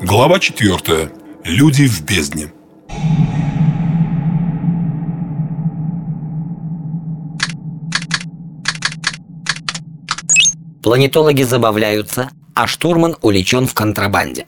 Глава 4. Люди в бездне. Планетологи забавляются, а штурман уличен в контрабанде.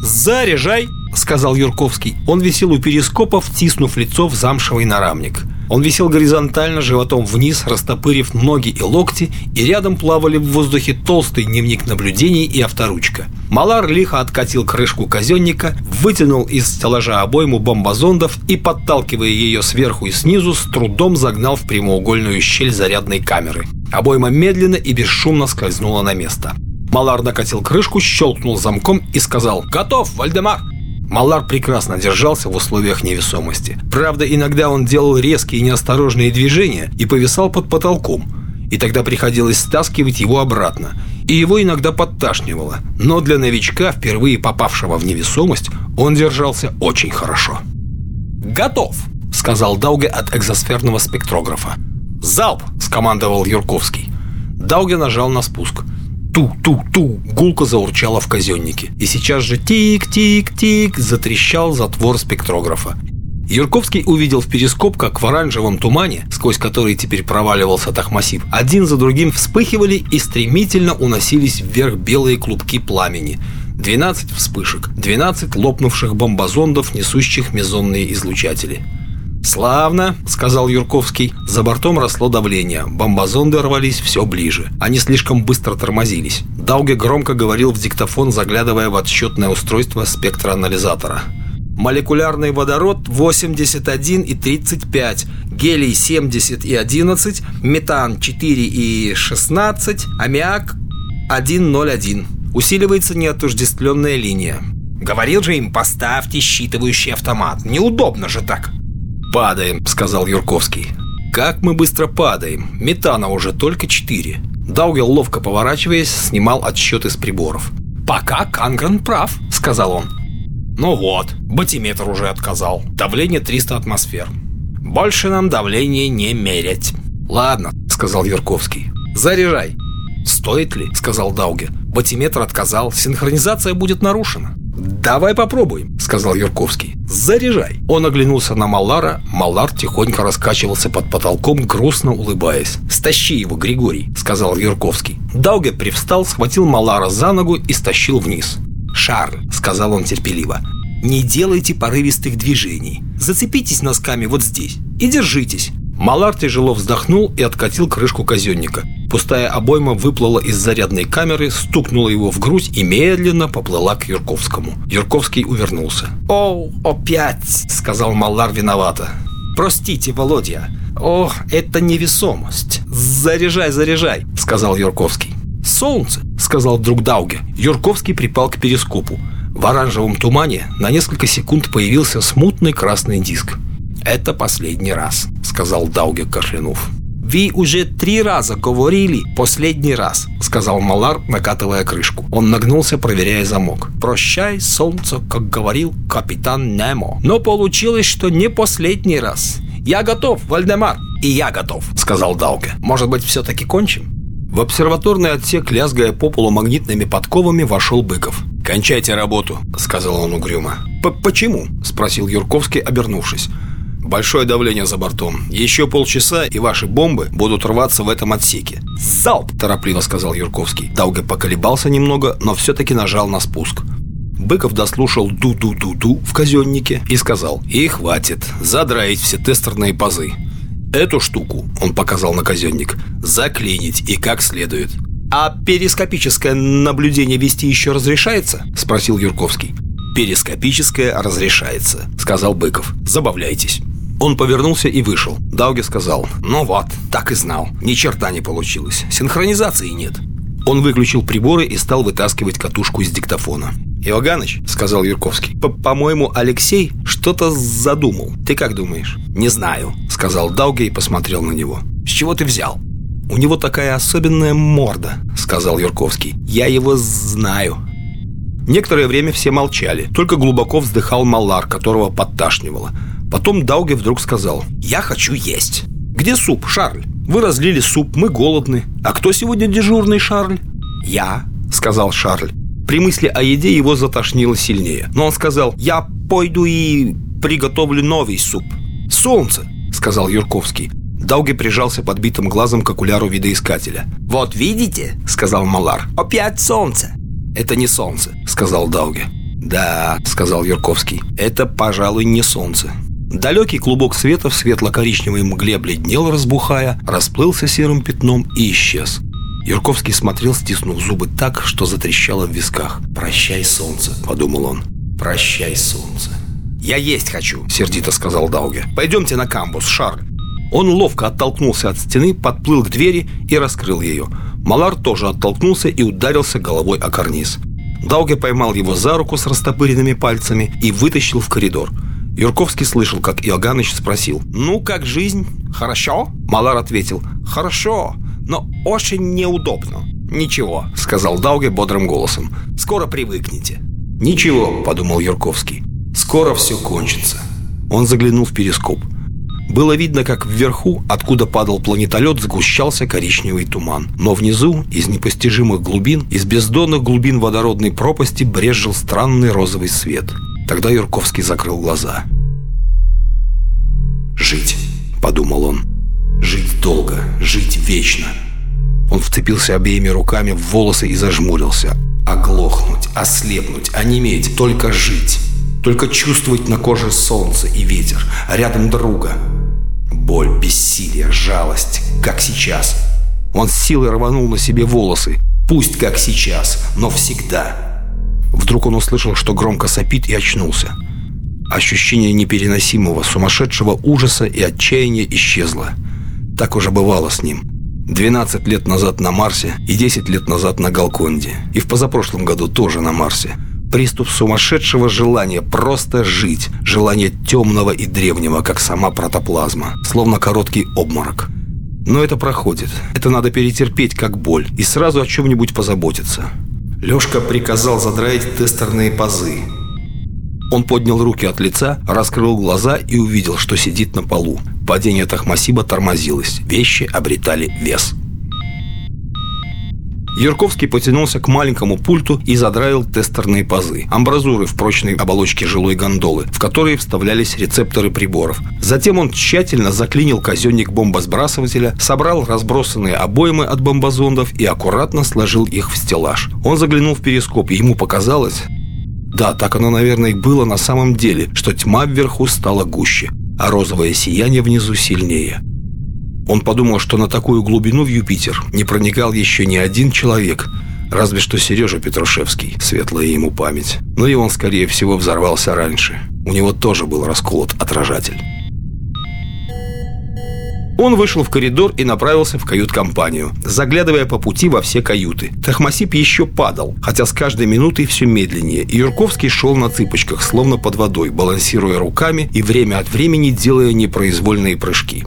«Заряжай!» — сказал Юрковский. Он висел у перископа, втиснув лицо в замшевый нарамник. Он висел горизонтально, животом вниз, растопырив ноги и локти, и рядом плавали в воздухе толстый дневник наблюдений и авторучка. Малар лихо откатил крышку казенника, вытянул из стеллажа обойму бомбозондов и, подталкивая ее сверху и снизу, с трудом загнал в прямоугольную щель зарядной камеры. Обойма медленно и бесшумно скользнула на место. Малар накатил крышку, щелкнул замком и сказал «Готов, Вальдемар!» Малар прекрасно держался в условиях невесомости. Правда, иногда он делал резкие и неосторожные движения и повисал под потолком. И тогда приходилось стаскивать его обратно. И его иногда подташнивало. Но для новичка, впервые попавшего в невесомость, он держался очень хорошо. «Готов!» — сказал Дауге от экзосферного спектрографа. «Залп!» — скомандовал Юрковский. Дауге нажал на спуск – ту-ту-ту, гулко заурчала в казеннике. И сейчас же тик-тик-тик затрещал затвор спектрографа. Юрковский увидел в перископ, как в оранжевом тумане, сквозь который теперь проваливался Тахмасиб, один за другим вспыхивали и стремительно уносились вверх белые клубки пламени. 12 вспышек, 12 лопнувших бомбозондов, несущих мезонные излучатели. «Славно», — сказал Юрковский. За бортом росло давление. Бомбозонды рвались все ближе. Они слишком быстро тормозились. Дауге громко говорил в диктофон, заглядывая в отсчетное устройство спектраанализатора. Молекулярный водород 81 и 35, гелий 70 и 11, метан 4 и 16, аммиак 101. Усиливается неотождествленная линия. Говорил же им, поставьте считывающий автомат. Неудобно же так. «Падаем», — сказал Юрковский. «Как мы быстро падаем! Метана уже только четыре». Даугел, ловко поворачиваясь, снимал отсчет из приборов. «Пока Кангрен прав», — сказал он. «Ну вот, батиметр уже отказал. Давление 300 атмосфер. Больше нам давление не мерять». «Ладно», — сказал Юрковский. «Заряжай». «Стоит ли?» — сказал Дауге. «Батиметр отказал. Синхронизация будет нарушена». «Давай попробуем», — сказал Юрковский. «Заряжай». Он оглянулся на Малара. Малар тихонько раскачивался под потолком, грустно улыбаясь. «Стащи его, Григорий», — сказал Юрковский. Дауге привстал, схватил Малара за ногу и стащил вниз. «Шарль», — сказал он терпеливо, — «не делайте порывистых движений. Зацепитесь носками вот здесь и держитесь. Малар тяжело вздохнул и откатил крышку казенника. Пустая обойма выплыла из зарядной камеры, стукнула его в грудь и медленно поплыла к Юрковскому. Юрковский увернулся. «О, опять!» — сказал Малар виновато. «Простите, Володя. О, это невесомость. Заряжай, заряжай!» — сказал Юрковский. «Солнце!» — сказал друг Дауге. Юрковский припал к перископу. В оранжевом тумане на несколько секунд появился смутный красный диск. «Это последний раз», — сказал Дауге кашлянув. «Вы уже три раза говорили «последний раз», — сказал Малар, накатывая крышку. Он нагнулся, проверяя замок. «Прощай, солнце», как говорил капитан Немо. Но получилось, что не последний раз. «Я готов, Вальдемар!» «И я готов», — сказал Дауге. «Может быть, все-таки кончим?» В обсерваторный отсек, лязгая по полу магнитными подковами, вошел Быков. «Кончайте работу», — сказал он угрюмо. «Почему?» — спросил Юрковский, обернувшись. Большое давление за бортом. Еще полчаса, и ваши бомбы будут рваться в этом отсеке. «Залп!» – торопливо сказал Юрковский. Дауга поколебался немного, но все-таки нажал на спуск. Быков дослушал ду-ду-ду-ду в казеннике и сказал «И хватит, задраить все тестерные пазы. Эту штуку, он показал на казенник, заклинить и как следует». «А перископическое наблюдение вести еще разрешается?» – спросил Юрковский. «Перископическое разрешается», – сказал Быков. «Забавляйтесь». Он повернулся и вышел. Дауге сказал, ну вот, так и знал. Ни черта не получилось. Синхронизации нет. Он выключил приборы и стал вытаскивать катушку из диктофона. «Иоганыч», — сказал Юрковский, — «по-моему, Алексей что-то задумал. Ты как думаешь?» «Не знаю», — сказал Дауге и посмотрел на него. «С чего ты взял?» «У него такая особенная морда», — сказал Юрковский. «Я его знаю». Некоторое время все молчали. Только глубоко вздыхал Малар, которого подташнивало. Потом Дауге вдруг сказал «Я хочу есть». «Где суп, Шарль? Вы разлили суп, мы голодны. А кто сегодня дежурный, Шарль?» «Я», — сказал Шарль. При мысли о еде его затошнило сильнее. Но он сказал «Я пойду и приготовлю новый суп». «Солнце», — сказал Юрковский. Дауге прижался подбитым глазом к окуляру видоискателя. «Вот видите?» — сказал Малар. «Опять солнце!» «Это не солнце», — сказал Дауге. «Да», — сказал Юрковский. «Это, пожалуй, не солнце. Далекий клубок света в светло-коричневой мгле бледнел, разбухая, расплылся серым пятном и исчез. Юрковский смотрел, стиснув зубы так, что затрещало в висках. «Прощай, солнце», — подумал он. «Прощай, солнце». «Я есть хочу», — сердито сказал Дауге. «Пойдемте на камбус, Шарль». Он ловко оттолкнулся от стены, подплыл к двери и раскрыл ее. Малар тоже оттолкнулся и ударился головой о карниз. Дауге поймал его за руку с растопыренными пальцами и вытащил в коридор – Юрковский слышал, как Иоганныч спросил «Ну, как жизнь? Хорошо?» Малар ответил «Хорошо, но очень неудобно». «Ничего», — сказал Дауге бодрым голосом. «Скоро привыкнете». «Ничего», — подумал Юрковский. «Скоро все кончится». Он заглянул в перископ. Было видно, как вверху, откуда падал планетолет, сгущался коричневый туман. Но внизу, из непостижимых глубин, из бездонных глубин водородной пропасти брезжил странный розовый свет — Тогда Юрковский закрыл глаза. «Жить», — подумал он. «Жить долго, жить вечно». Он вцепился обеими руками в волосы и зажмурился. Оглохнуть, ослепнуть, онеметь, только жить. Только чувствовать на коже солнце и ветер, рядом друга. Боль, бессилие, жалость, как сейчас. Он с силой рванул на себе волосы. Пусть как сейчас, но всегда. Вдруг он услышал, что громко сопит и очнулся. Ощущение непереносимого, сумасшедшего ужаса и отчаяния исчезло. Так уже бывало с ним. 12 лет назад на Марсе и 10 лет назад на Галконде. И в позапрошлом году тоже на Марсе. Приступ сумасшедшего желания просто жить. Желание темного и древнего, как сама протоплазма. Словно короткий обморок. Но это проходит. Это надо перетерпеть, как боль. И сразу о чем-нибудь позаботиться. Лёшка приказал задраить тестерные пазы. Он поднял руки от лица, раскрыл глаза и увидел, что сидит на полу. Падение Тахмасиба тормозилось, вещи обретали вес. Юрковский потянулся к маленькому пульту и задраил тестерные пазы, амбразуры в прочной оболочке жилой гондолы, в которые вставлялись рецепторы приборов. Затем он тщательно заклинил казенник бомбосбрасывателя, собрал разбросанные обоймы от бомбозондов и аккуратно сложил их в стеллаж. Он заглянул в перископ, и ему показалось... Да, так оно, наверное, и было на самом деле, что тьма вверху стала гуще, а розовое сияние внизу сильнее. Он подумал, что на такую глубину в Юпитер не проникал еще ни один человек, разве что Сережа Петрушевский, светлая ему память. Но и он, скорее всего, взорвался раньше. У него тоже был расколот отражатель. Он вышел в коридор и направился в кают-компанию, заглядывая по пути во все каюты. Тахмасип еще падал, хотя с каждой минутой все медленнее, и Юрковский шел на цыпочках, словно под водой, балансируя руками и время от времени делая непроизвольные прыжки.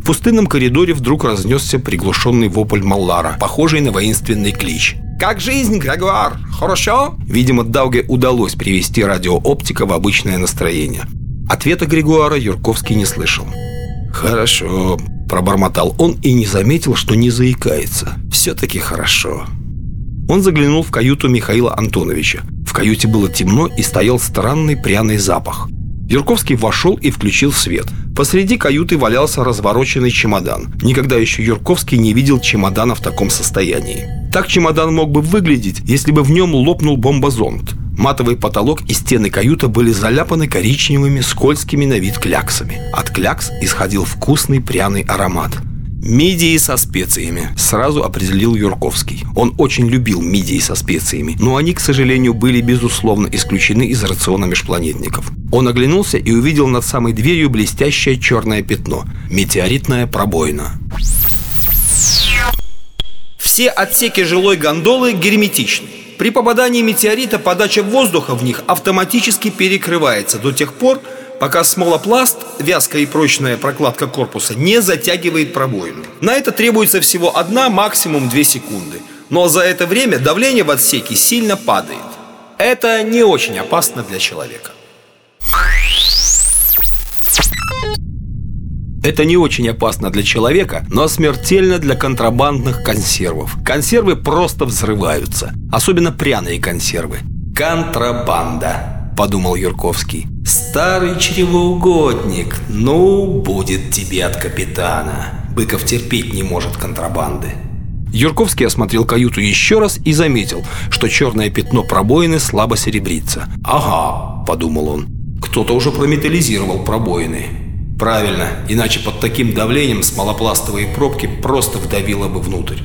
В пустынном коридоре вдруг разнесся приглушенный вопль Маллара, похожий на воинственный клич. «Как жизнь, Грегуар? Хорошо?» Видимо, Дауге удалось привести радиооптика в обычное настроение. Ответа Григуара Юрковский не слышал. «Хорошо», – пробормотал он и не заметил, что не заикается. «Все-таки хорошо». Он заглянул в каюту Михаила Антоновича. В каюте было темно и стоял странный пряный запах – Юрковский вошел и включил свет. Посреди каюты валялся развороченный чемодан. Никогда еще Юрковский не видел чемодана в таком состоянии. Так чемодан мог бы выглядеть, если бы в нем лопнул бомбозонд. Матовый потолок и стены каюты были заляпаны коричневыми, скользкими на вид кляксами. От клякс исходил вкусный пряный аромат – Мидии со специями, сразу определил Юрковский. Он очень любил мидии со специями, но они, к сожалению, были безусловно исключены из рациона межпланетников. Он оглянулся и увидел над самой дверью блестящее черное пятно – метеоритная пробоина. Все отсеки жилой гондолы герметичны. При попадании метеорита подача воздуха в них автоматически перекрывается до тех пор, пока смолопласт, вязкая и прочная прокладка корпуса, не затягивает пробоину. На это требуется всего одна, максимум две секунды. Но за это время давление в отсеке сильно падает. Это не очень опасно для человека. Это не очень опасно для человека, но смертельно для контрабандных консервов. Консервы просто взрываются, особенно пряные консервы. Контрабанда, подумал Юрковский. Старый чревоугодник, ну, будет тебе от капитана. Быков терпеть не может контрабанды. Юрковский осмотрел каюту еще раз и заметил, что черное пятно пробоины слабо серебрится. «Ага», – подумал он, – «кто-то уже прометаллизировал пробоины». Правильно, иначе под таким давлением смолопластовые пробки просто вдавило бы внутрь.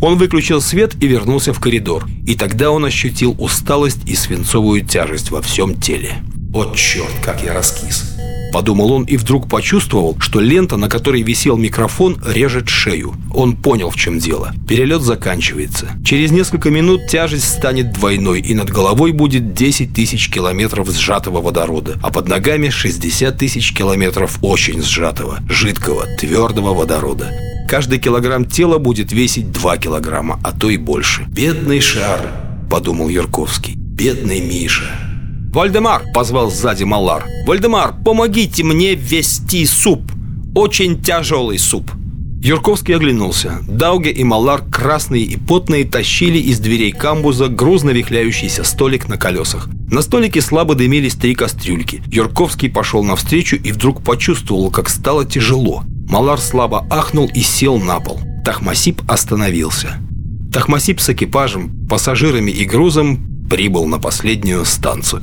Он выключил свет и вернулся в коридор. И тогда он ощутил усталость и свинцовую тяжесть во всем теле. «О, черт, как я раскис!» Подумал он и вдруг почувствовал, что лента, на которой висел микрофон, режет шею. Он понял, в чем дело. Перелет заканчивается. Через несколько минут тяжесть станет двойной, и над головой будет 10 тысяч километров сжатого водорода, а под ногами 60 тысяч километров очень сжатого, жидкого, твердого водорода. Каждый килограмм тела будет весить 2 килограмма, а то и больше. «Бедный шар», – подумал Юрковский. «Бедный Миша». «Вальдемар!» – позвал сзади Моллар. «Вальдемар, помогите мне везти суп! Очень тяжелый суп!» Юрковский оглянулся. Дауге и Моллар, красные и потные, тащили из дверей камбуза грузно вихляющийся столик на колесах. На столике слабо дымились три кастрюльки. Юрковский пошел навстречу и вдруг почувствовал, как стало тяжело. Малар слабо ахнул и сел на пол. Тахмасип остановился. Тахмасип с экипажем, пассажирами и грузом прибыл на последнюю станцию.